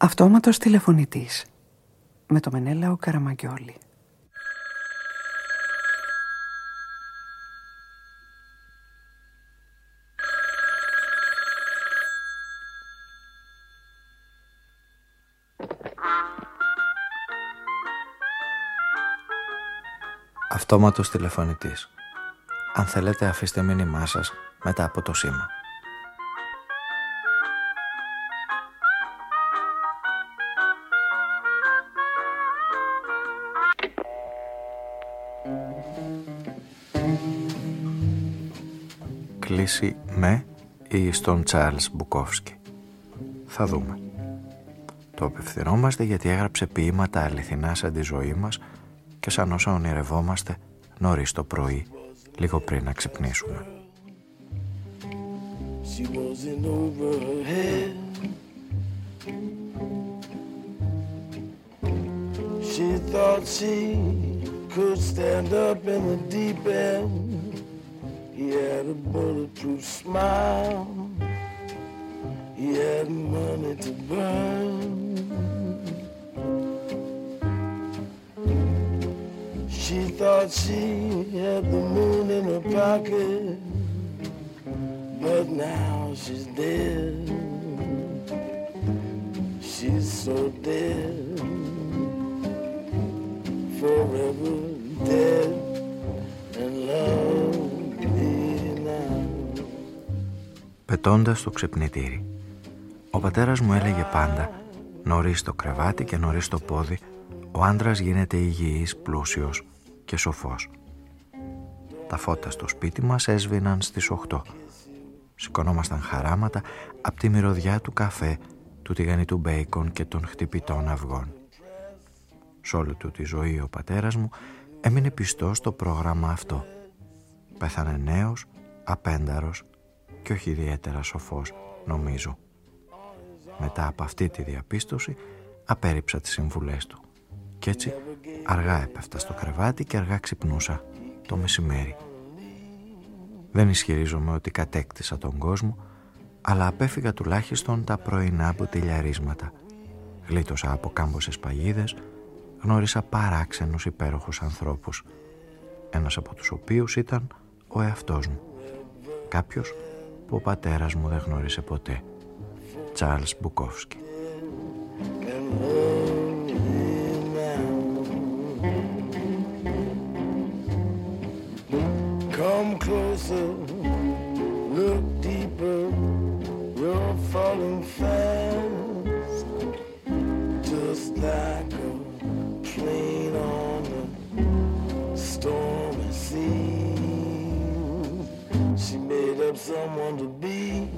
Αυτόματος τηλεφωνητής με το Μενέλαο Καραμαγκιόλη. Αυτόματος τηλεφωνητής. Αν θέλετε αφήστε μήνυμά σας μετά από το σήμα. Κλείσει με ή στον Τσάρλς Μπουκόφσκι. Θα δούμε. Το απευθυνόμαστε γιατί έγραψε ποίηματα αληθινά σαν τη ζωή μας και σαν όσα ονειρευόμαστε νωρίς το πρωί, λίγο πριν να ξυπνήσουμε. She thought she could stand up in the deep end. Had a bulletproof smile. He had money to burn. She thought she had the moon in her pocket, but now she's dead. She's so dead, forever dead, Πετώντας το ξυπνητήρι, ο πατέρας μου έλεγε πάντα νωρίς το κρεβάτι και νωρίς το πόδι ο άντρας γίνεται υγιής, πλούσιος και σοφός. Τα φώτα στο σπίτι μας έσβηναν στις 8. Σηκωνόμασταν χαράματα από τη μυρωδιά του καφέ, του τηγανιτού μπέικον και των χτυπητών αυγών. Σ' όλη του τη ζωή ο πατέρας μου έμεινε πιστός στο πρόγραμμα αυτό. Πέθανε νέος, απένταρος και όχι ιδιαίτερα σοφός, νομίζω. Μετά από αυτή τη διαπίστωση απέρριψα τις συμβουλές του. Κι έτσι αργά έπεφτα στο κρεβάτι και αργά ξυπνούσα το μεσημέρι. Δεν ισχυρίζομαι ότι κατέκτησα τον κόσμο, αλλά απέφυγα τουλάχιστον τα πρωινά μποτιλιαρίσματα. Γλίτωσα από κάμποσες παγίδες, γνώρισα παράξενους υπέροχους ανθρώπους, ένας από τους οποίους ήταν ο εαυτός μου. Κάποιος που ο πατέρας μου δεν γνώρισε ποτέ. Τσάρλς Μπουκόφσκι. Come closer, look deeper, you're falling fast, just like someone to be,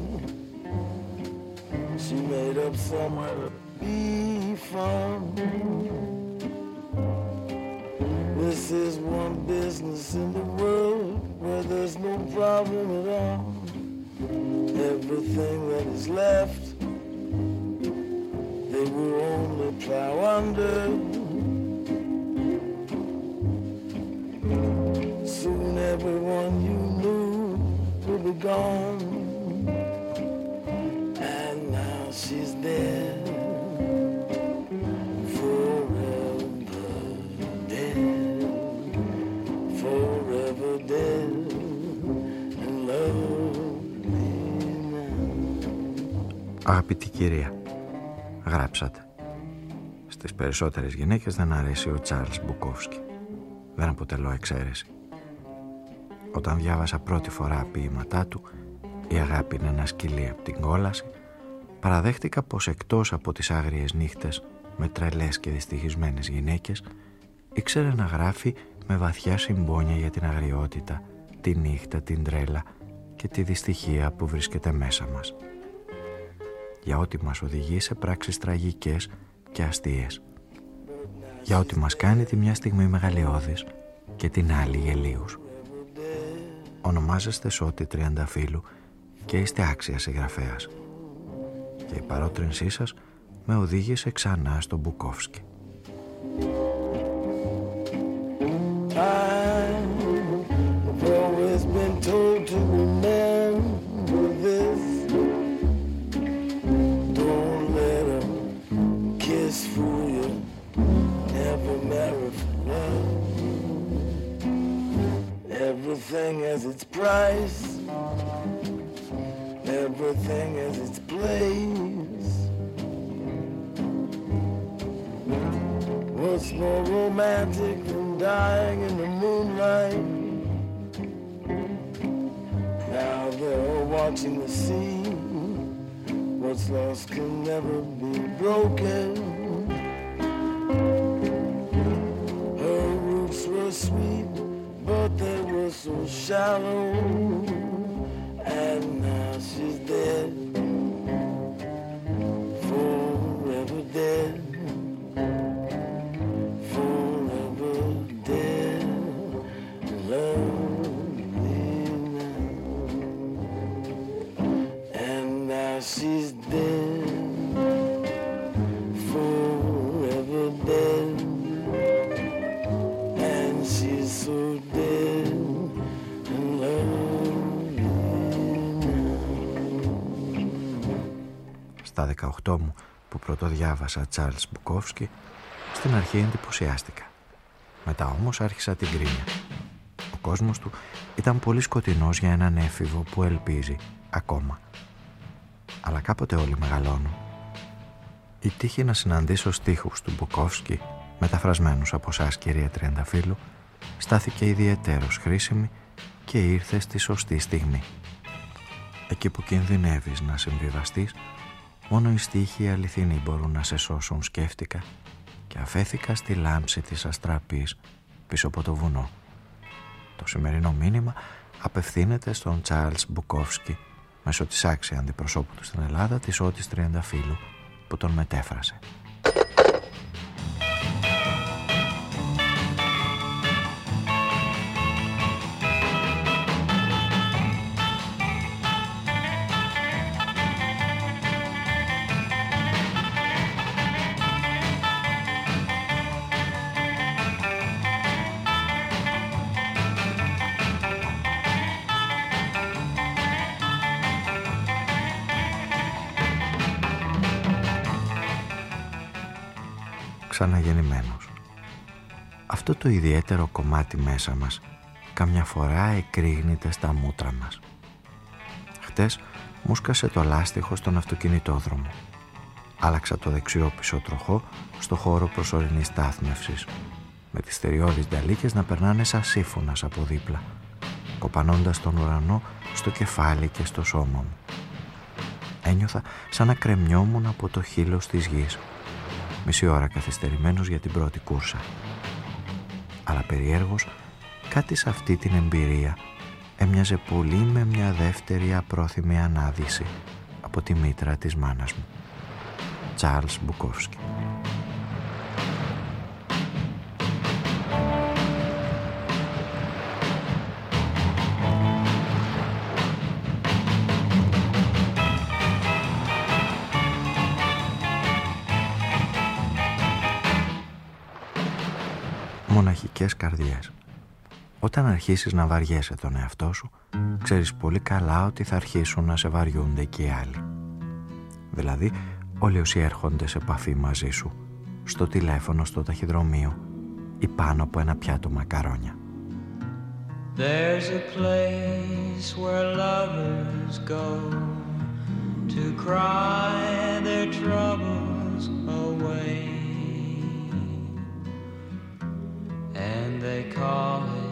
she made up somewhere to be from. This is one business in the world where there's no problem at all. Everything that is left, they will only plow under. Gone. And now she's dead. Αγαπητή κυρία, γράψατε. Στις περισσότερες γυναίκες δεν αρέσει ο Τσάρλς Μπουκόφσκι. Δεν αποτελώ εξαίρεση. Όταν διάβασα πρώτη φορά ποίηματά του, η αγάπη είναι ένα σκυλί από την κόλαση, παραδέχτηκα πως εκτός από τις άγριες νύχτες με τρελές και δυστυχισμένες γυναίκες, ήξερε να γράφει με βαθιά συμπόνια για την αγριότητα, τη νύχτα, την τρέλα και τη δυστυχία που βρίσκεται μέσα μας για ό,τι μας οδηγεί σε πράξεις τραγικές και αστείες. Για ό,τι μας κάνει τη μια στιγμή μεγαλειώδης και την άλλη γελίους. Ονομάζεστε Σώτη Τριανταφύλου και είστε άξιας συγγραφέας. Και η παρότρινσή σας με οδήγησε ξανά στον Μπουκόφσκι. Everything has its price, everything has its place. What's more romantic than dying in the moonlight? Now they're watching the sea. What's lost can never be broken. Her roots were sweet, so shallow. And now she's 18 μου που πρωτοδιάβασα Τσάρλς Μπουκόφσκι, στην αρχή εντυπωσιάστηκα. Μετά όμως άρχισα την κρίνια. Ο κόσμος του ήταν πολύ σκοτεινός για έναν έφηβο που ελπίζει ακόμα. Αλλά κάποτε όλοι μεγαλώνουν. Η τύχη να συναντήσω στίχους του Μπουκόφσκι, μεταφρασμένους από εσάς κυρία Τριανταφύλου, στάθηκε ιδιαιτέρως χρήσιμη και ήρθε στη σωστή στιγμή. Εκεί που κινδυνεύεις να συμβιβαστείς, μόνο οι στίχοι αληθινοί μπορούν να σε σώσουν σκέφτηκα και αφέθηκα στη λάμψη της αστραπής πίσω από το βουνό. Το σημερινό μήνυμα απευθύνεται στον Τσάρλς Μπουκόφσκι μέσω της άξιας αντιπροσώπου του στην Ελλάδα της Ότης Τριανταφύλου που τον μετέφρασε. Ξαναγεννημένος. Αυτό το ιδιαίτερο κομμάτι μέσα μας καμιά φορά εκρήγνεται στα μούτρα μας. Χτες μου σκάσε το λάστιχο στον αυτοκινητόδρομο. Άλλαξα το δεξιό πίσω τροχό στο χώρο προσωρινής στάθμευσης με τις στεριώδεις νταλίκες να περνάνε σαν σύμφωνας από δίπλα κοπανώντας τον ουρανό στο κεφάλι και στο σώμα μου. Ένιωθα σαν να κρεμιόμουν από το χείλος της γης μισή ώρα καθυστερημένος για την πρώτη κούρσα. Αλλά περιέργως κάτι σε αυτή την εμπειρία έμοιαζε πολύ με μια δεύτερη απρόθυμη ανάδυση από τη μήτρα της μάνας μου. Τσάρλς Μπουκόφσκι. Μοναχικές καρδιές. Όταν αρχίσεις να βαριέσαι τον εαυτό σου, ξέρεις πολύ καλά ότι θα αρχίσουν να σε βαριούνται και οι άλλοι. Δηλαδή, όλοι όσοι έρχονται σε επαφή μαζί σου, στο τηλέφωνο, στο ταχυδρομείο ή πάνω από ένα πιάτο μακαρόνια. There's a place where lovers go to cry their troubles away. Call it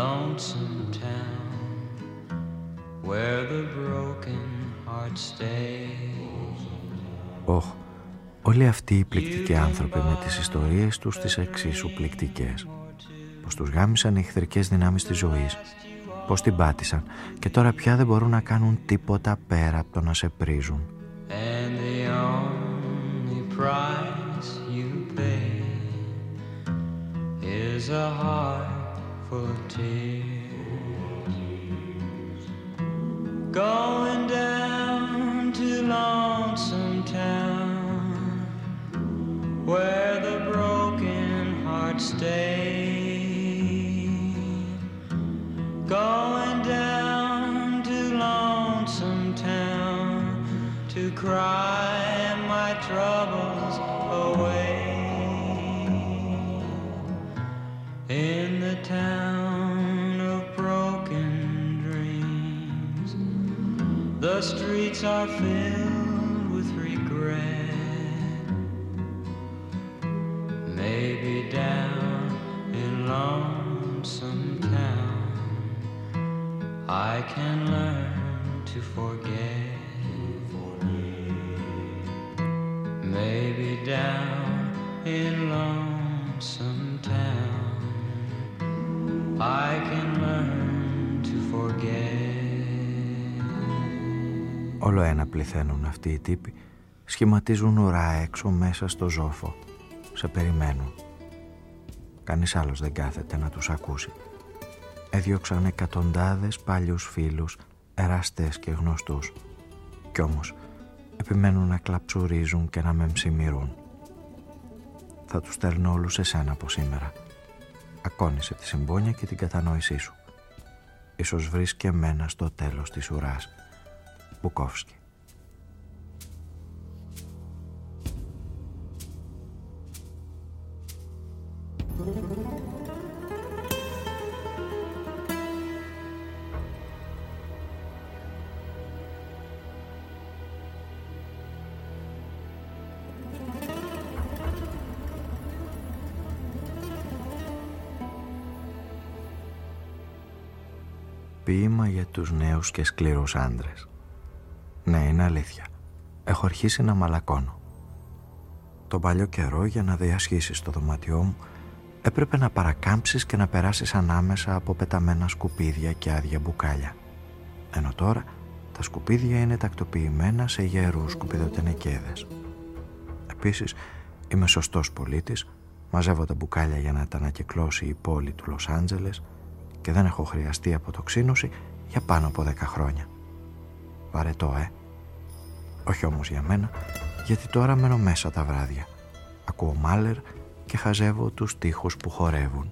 Lonesome Town, where the broken hearts stay. Oh, όλοι αυτοί οι πληκτικοί άνθρωποι με τις ιστορίες τους τις εξίσου πληκτικές. Πως τους γάμισαν οι εχθρικές δυνάμεις της ζωής, πως την πάτησαν και τώρα πια δεν μπορούν να κάνουν τίποτα πέρα από το να σε πρίζουν. And the only price is a heart full of tears. Going down to Lonesome Town, where the broken hearts stay. Going down to Lonesome Town to cry my troubles town of broken dreams. The streets are filled πληθαίνουν αυτοί οι τύποι σχηματίζουν ουρά έξω μέσα στο ζόφο σε περιμένουν κανείς άλλος δεν κάθεται να τους ακούσει έδιωξαν εκατοντάδες παλιούς φίλους εραστές και γνωστούς κι όμως επιμένουν να κλαψουρίζουν και να με ψημιρούν. Θα τους στέλνω όλους εσένα από σήμερα. Ακόνισε τη συμπόνια και την κατανόησή σου. Ίσως βρεις και εμένα στο τέλος της ουράς. Μπουκόφσκι. Τους νέους και σκληρούς άντρες. Ναι, είναι αλήθεια. Έχω αρχίσει να μαλακώνω. Τον παλιό καιρό για να διασχίσεις το δωμάτιό μου έπρεπε να παρακάμψεις και να περάσεις ανάμεσα από πεταμένα σκουπίδια και άδεια μπουκάλια. Ενώ τώρα τα σκουπίδια είναι τακτοποιημένα σε γερούς σκουπιδοτενεκέδες. Επίσης, είμαι σωστός πολίτης, μαζεύω τα μπουκάλια για να τα ανακυκλώσει η πόλη του Λος Άντζελες και δεν έχω χρειαστεί αποτοξίνωση για πάνω από 10 χρόνια. Βαρετό, ε. Όχι όμως για μένα, γιατί τώρα μένω μέσα τα βράδια. Ακούω μάλερ και χαζεύω τους τείχους που χορεύουν.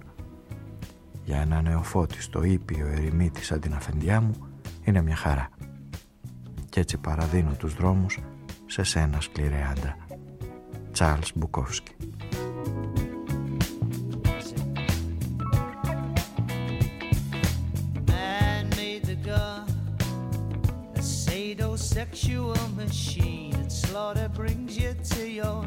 Για ένα νεοφώτιστο ήπιο ερημίτη σαν την αφεντιά μου είναι μια χαρά. Κι έτσι παραδίνω τους δρόμους σε σένα σκληρέ άντρα. Τσάρλς Μπουκόφσκι sexual machine. And slaughter brings you to your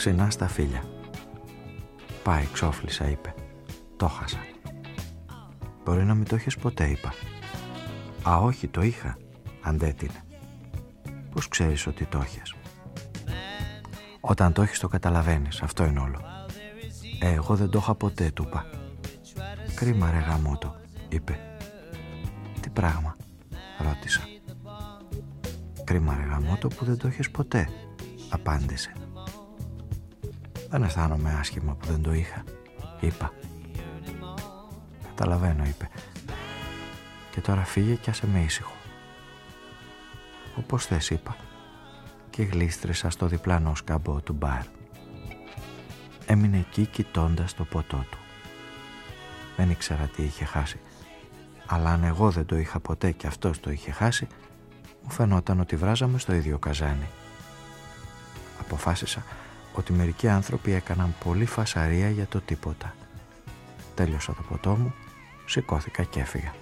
ξινά στα φίλια. Πάει, ξόφλησα, είπε. Το χάσα. Μπορεί να μην το έχεις ποτέ, είπα. Α, όχι, το είχα, αντέτεινε. Πώς ξέρεις ότι το έχεις. Όταν το έχεις το καταλαβαίνεις, αυτό είναι όλο. Ε, εγώ δεν το είχα ποτέ, του είπα. Κρίμα ρε γαμότο, είπε. Τι πράγμα, ρώτησα. Κρίμα ρε γαμότο που δεν το έχεις ποτέ, απάντησε. Δεν αισθάνομαι άσχημα που δεν το είχα, είπα. Καταλαβαίνω, είπε. Και τώρα φύγε και άσε με ήσυχο. Όπως θες, είπα. Και γλίστρησα στο διπλανό σκαμπό του μπαρ. Έμεινε εκεί κοιτώντας το ποτό του. Δεν ήξερα τι είχε χάσει. Αλλά αν εγώ δεν το είχα ποτέ και αυτός το είχε χάσει, μου φαινόταν ότι βράζαμε στο ίδιο καζάνι. Αποφάσισα ότι μερικοί άνθρωποι έκαναν πολύ φασαρία για το τίποτα. Τέλειωσα το ποτό μου, σηκώθηκα και έφυγα.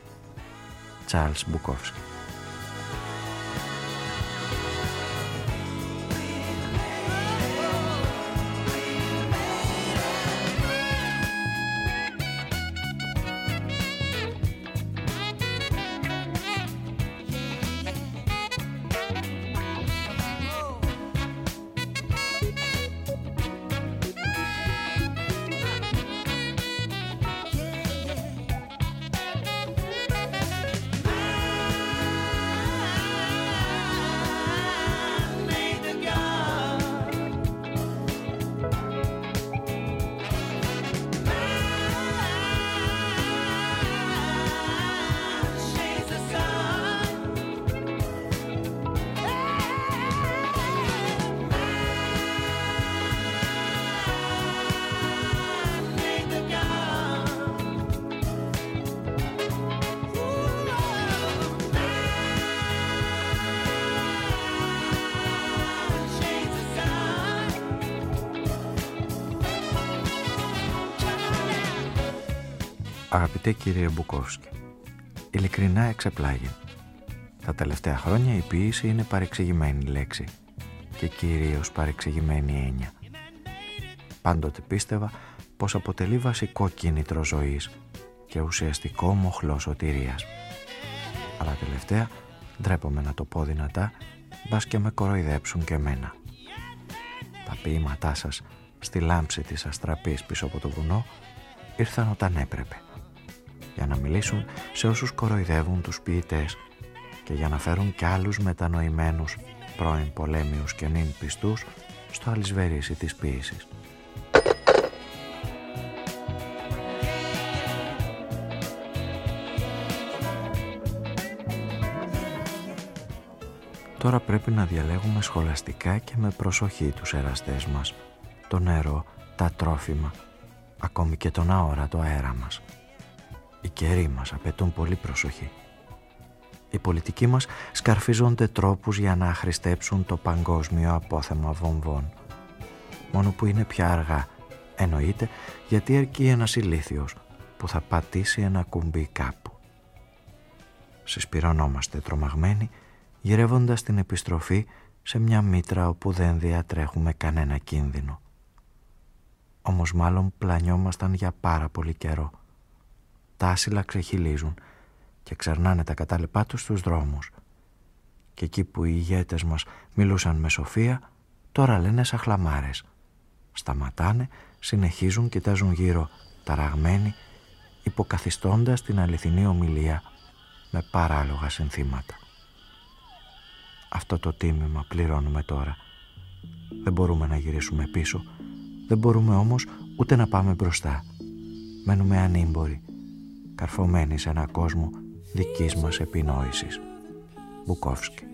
Τσάρλς Μπουκόφσκι Αγαπητέ κύριε Μπουκόφσκι, ειλικρινά εξεπλάγει. Τα τελευταία χρόνια η ποιήση είναι παρεξηγημένη λέξη και κυρίως παρεξηγημένη έννοια. Πάντοτε πίστευα πως αποτελεί βασικό κίνητρο ζωής και ουσιαστικό μοχλό σωτηρίας. Αλλά τελευταία ντρέπομαι να το πω δυνατά, μπας και με κοροϊδέψουν και εμένα. Τα ποίηματά σας στη λάμψη της αστραπής πίσω από το βουνό ήρθαν όταν έπρεπε για να μιλήσουν σε όσους κοροϊδεύουν τους ποιητές και για να φέρουν κι άλλους μετανοημένους πρώην πολέμιους και νυν πιστούς στο αλυσβερίσι της ποίησης. Τώρα πρέπει να διαλέγουμε σχολαστικά και με προσοχή τους εραστές μας, το νερό, τα τρόφιμα, ακόμη και τον αόρατο αέρα μας. Οι καιροί μας απαιτούν πολύ προσοχή. Οι πολιτικοί μας σκαρφίζονται τρόπους για να αχρηστέψουν το παγκόσμιο απόθεμα βομβών. Μόνο που είναι πια αργά, εννοείται γιατί αρκεί ένας ηλίθιος που θα πατήσει ένα κουμπί κάπου. Συσπυρωνόμαστε τρομαγμένοι γυρεύοντας την επιστροφή σε μια μήτρα όπου δεν διατρέχουμε κανένα κίνδυνο. Όμως μάλλον πλανιόμασταν για πάρα πολύ καιρό. Τα άσυλα ξεχυλίζουν και ξερνάνε τα κατάλοιπά τους στους δρόμους. Και εκεί που οι ηγέτες μας μιλούσαν με σοφία, τώρα λένε σαχλαμάρες. Σταματάνε, συνεχίζουν, κοιτάζουν γύρω, ταραγμένοι, υποκαθιστώντας την αληθινή ομιλία με παράλογα συνθήματα. Αυτό το τίμημα πληρώνουμε τώρα. Δεν μπορούμε να γυρίσουμε πίσω. Δεν μπορούμε όμως ούτε να πάμε μπροστά. Μένουμε ανήμποροι, καρφωμένοι σε ένα κόσμο δικής μας επινόησης. Μπουκόφσκι.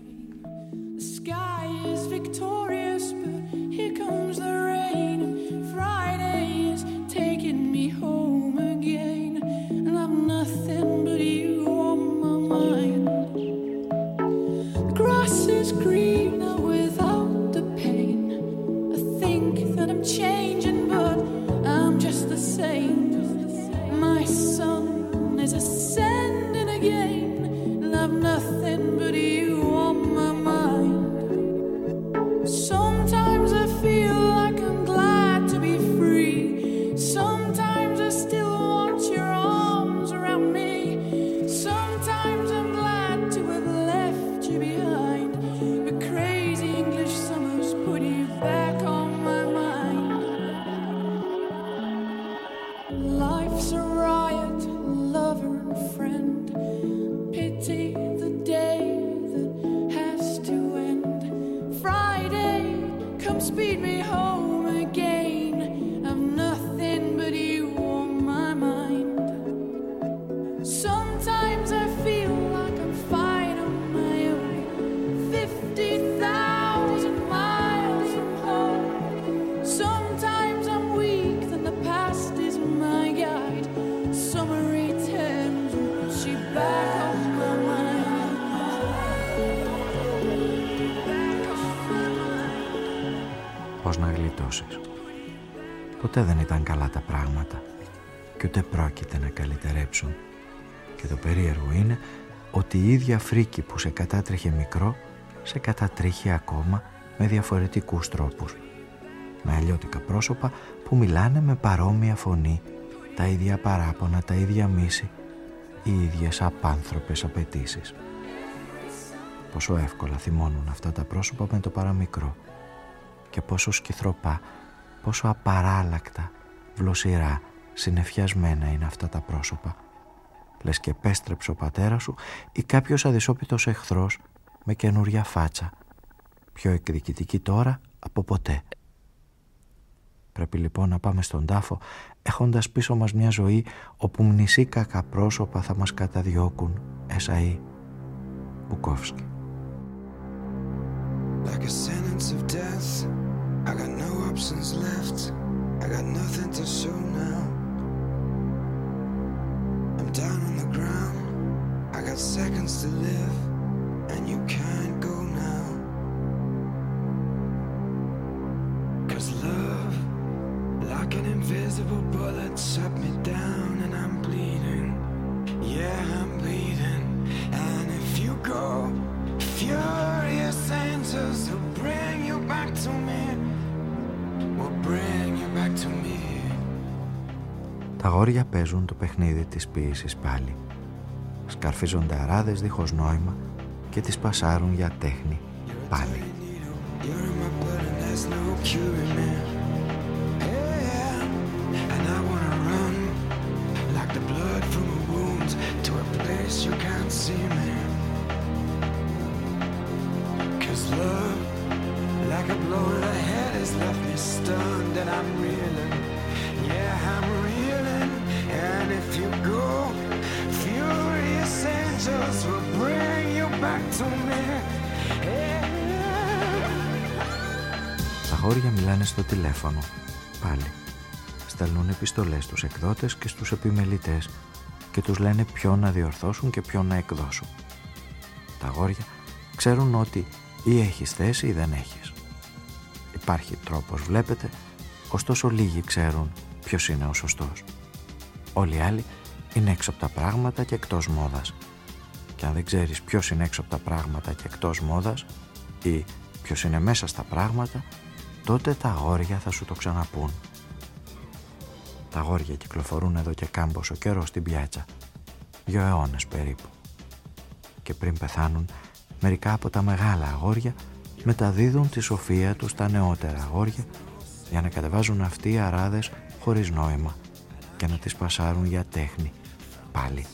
Ποτέ δεν ήταν καλά τα πράγματα και ούτε πρόκειται να καλυτερέψουν. Και το περίεργο είναι ότι η ίδια φρίκη που σε κατάτρεχε μικρό σε κατατρίχει ακόμα με διαφορετικούς τρόπους. Με αλλιώτικα πρόσωπα που μιλάνε με παρόμοια φωνή, τα ίδια παράπονα, τα ίδια μίση, οι ίδιες απάνθρωπες απαιτήσεις. Πόσο εύκολα θυμώνουν αυτά τα πρόσωπα με το παραμικρό και πόσο σκυθροπά πόσο απαράλλακτα, βλοσιρά, συνεφιασμένα είναι αυτά τα πρόσωπα. Λες και πέστρεψε ο πατέρας σου ή κάποιος αδυσόπιτος εχθρός με καινούρια φάτσα. Πιο εκδικητική τώρα από ποτέ. Πρέπει λοιπόν να πάμε στον τάφο έχοντας πίσω μας μια ζωή όπου μνησί κακά πρόσωπα θα μας καταδιώκουν Εσαΐ Μπουκόφσκι. Like a sentence of death I got no options left. I got nothing to show now. I'm down on the ground. I got seconds to live, and you can't go now. Cause love, like an invisible bullet, shut me down, αγόρια παίζουν το παιχνίδι της ποίησης πάλι. Σκαρφίζονται αράδες δίχως νόημα και τις πασάρουν για τέχνη πάλι. Μιλάνε στο τηλέφωνο. Πάλι. Στέλνουν επιστολές στους εκδότες και στους επιμελητές και τους λένε ποιο να διορθώσουν και ποιο να εκδώσουν. Τα αγόρια ξέρουν ότι ή έχεις θέση ή δεν έχεις. Υπάρχει τρόπος βλέπετε, ωστόσο λίγοι ξέρουν ποιος είναι ο σωστός. Όλοι οι άλλοι είναι έξω από τα πράγματα και εκτός μόδας. Και αν δεν ξέρεις ποιος είναι έξω από τα πράγματα και εκτός μόδας ή ποιος είναι μέσα στα πράγματα, τότε τα αγόρια θα σου το ξαναπούν. Τα αγόρια κυκλοφορούν εδώ και κάμποσο καιρός στην πιάτσα. Δυο αιώνες περίπου. Και πριν πεθάνουν, μερικά από τα μεγάλα αγόρια μεταδίδουν τη σοφία τους στα νεότερα αγόρια για να κατεβάζουν αυτοί οι αράδες χωρίς νόημα και να τις πασάρουν για τέχνη πάλι.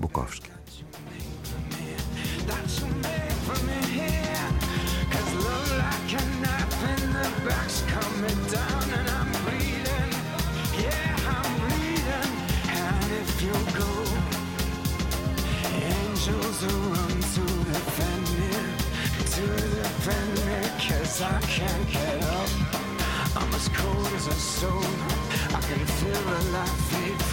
Μπουκόφσκι. is a. I can feel the life.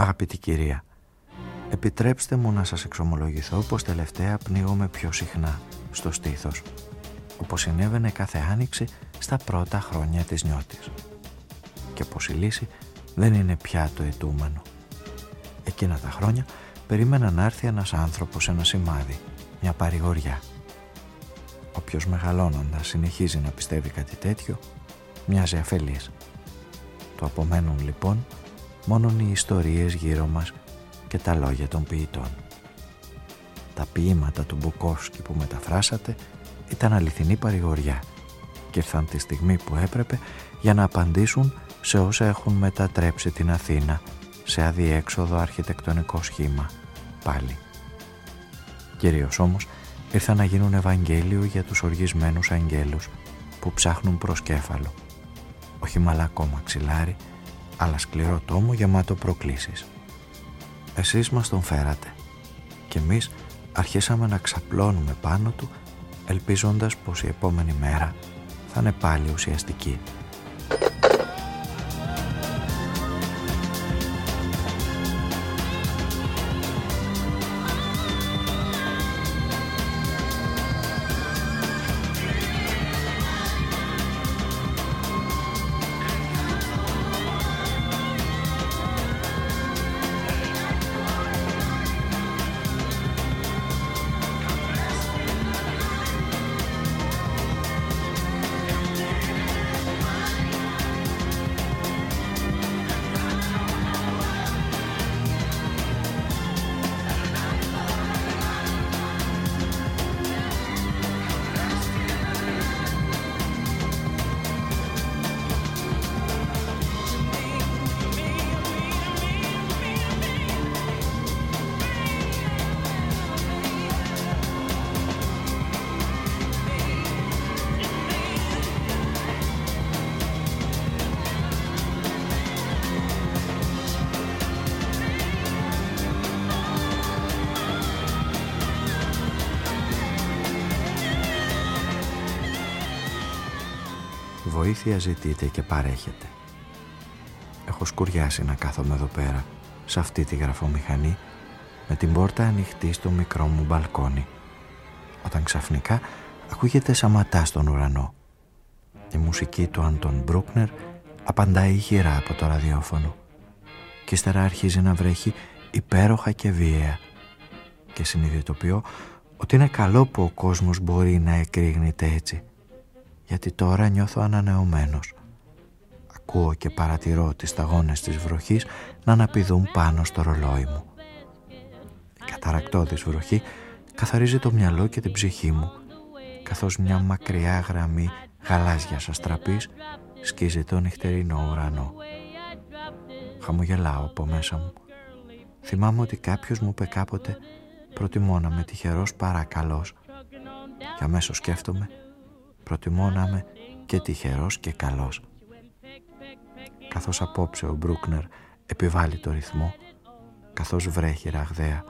Αγαπητή κυρία, επιτρέψτε μου να σας εξομολογηθώ πως τελευταία πνίγομαι πιο συχνά στο στήθος, όπως συνέβαινε κάθε άνοιξη στα πρώτα χρόνια της νιώτης. Και πως η λύση δεν είναι πια το ετούμενο. Εκείνα τα χρόνια περίμενα να έρθει ένας άνθρωπος σε ένα σημάδι, μια παρηγοριά. Όποιος μεγαλώνοντας συνεχίζει να πιστεύει κάτι τέτοιο, μοιάζει αφελής. Το απομένουν λοιπόν μόνον οι ιστορίες γύρω μας και τα λόγια των ποιητών. Τα ποίηματα του Μπουκόφσκι που μεταφράσατε ήταν αληθινή παρηγοριά και ήρθαν τη στιγμή που έπρεπε για να απαντήσουν σε όσα έχουν μετατρέψει την Αθήνα σε αδιέξοδο αρχιτεκτονικό σχήμα πάλι. Κυρίως όμως ήρθαν να γίνουν Ευαγγέλιο για τους οργισμένους αγγέλους που ψάχνουν προσκέφαλο όχι μαλακό μαξιλάρι αλλά σκληρό τόμο γεμάτο προκλήσεις. Εσείς μας τον φέρατε και εμείς αρχίσαμε να ξαπλώνουμε πάνω του ελπίζοντας πως η επόμενη μέρα θα είναι πάλι ουσιαστική. Βοήθεια ζητείτε και παρέχετε. Έχω σκουριάσει να κάθομαι εδώ πέρα σε αυτή τη γραφομηχανή με την πόρτα ανοιχτή στο μικρό μου μπαλκόνι όταν ξαφνικά ακούγεται σαματά στον ουρανό. Η μουσική του Άντων Μπρούκνερ απαντάει χειρά από το ραδιόφωνο και ύστερα αρχίζει να βρέχει υπέροχα και βίαια και συνειδητοποιώ ότι είναι καλό που ο κόσμος μπορεί να εκρήγνεται έτσι γιατί τώρα νιώθω ανανεωμένος. Ακούω και παρατηρώ τις σταγόνες της βροχής να αναπηδούν πάνω στο ρολόι μου. Η καταρακτώδης βροχή καθαρίζει το μυαλό και την ψυχή μου καθώς μια μακριά γραμμή γαλάζιας αστραπής σκίζει το νυχτερινό ουρανό. Χαμογελάω από μέσα μου. Θυμάμαι ότι κάποιος μου είπε κάποτε προτιμώ να είμαι τυχερός παρά καλός και αμέσως σκέφτομαι προτιμώ να είμαι και τυχερός και καλός. Καθώς απόψε ο Μπρούκνερ επιβάλλει το ρυθμό, καθώς βρέχει ραγδαία,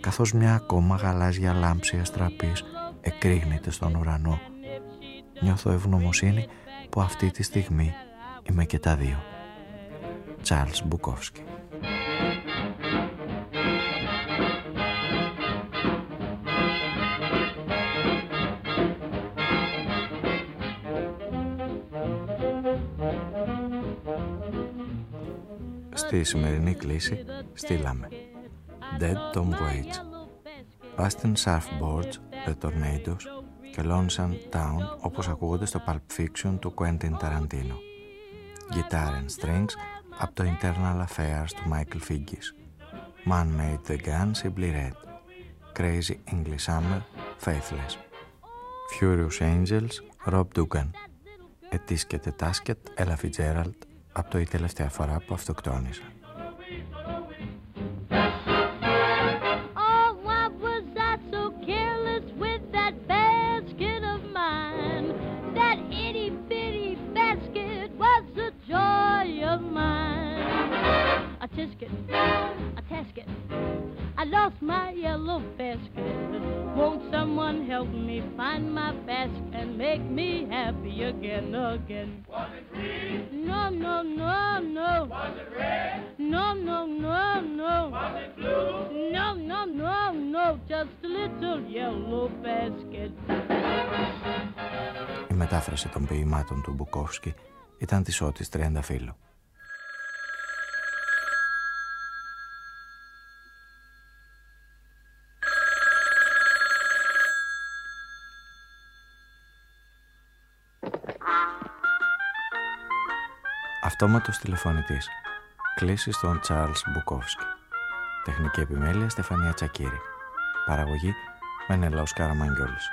καθώς μια ακόμα γαλάζια λάμψη αστραπής εκρήγνεται στον ουρανό, νιώθω ευγνωμοσύνη που αυτή τη στιγμή είμαι και τα δύο. Τσάρλς Μπουκόφσκι Στη σημερινή κλίση στείλαμε Dead Tom Waits Boston Surfboards The Tornadoes και Lonesome Town όπως ακούγονται στο Pulp Fiction του Quentin Tarantino Guitar and Strings από το Internal Affairs του Michael Figgis Man Made the Gun Simply Red Crazy English Summer Faithless Furious Angels Rob Dugan Ετίσκεται Τάσκετ Ella Fitzgerald από το η τελευταία φορά που αυτοκτόνησα. Won't someone help me find my basket and make me happy again, again? Was it green? No, no, no, no. Was it red? No, no, no, no. Was it blue? No, no, no, no. Just a little yellow basket. Η μετάφραση των ποιημάτων του Μπουκόφσκι ήταν της Ότης Τριανταφύλλου. Αυτόματος τηλεφωνητής. Κλήση στον Τσάρλς Μπουκόφσκι. Τεχνική επιμέλεια Στεφανία Τσακύρη. Παραγωγή Μενελαός Καραμαγγιόλης.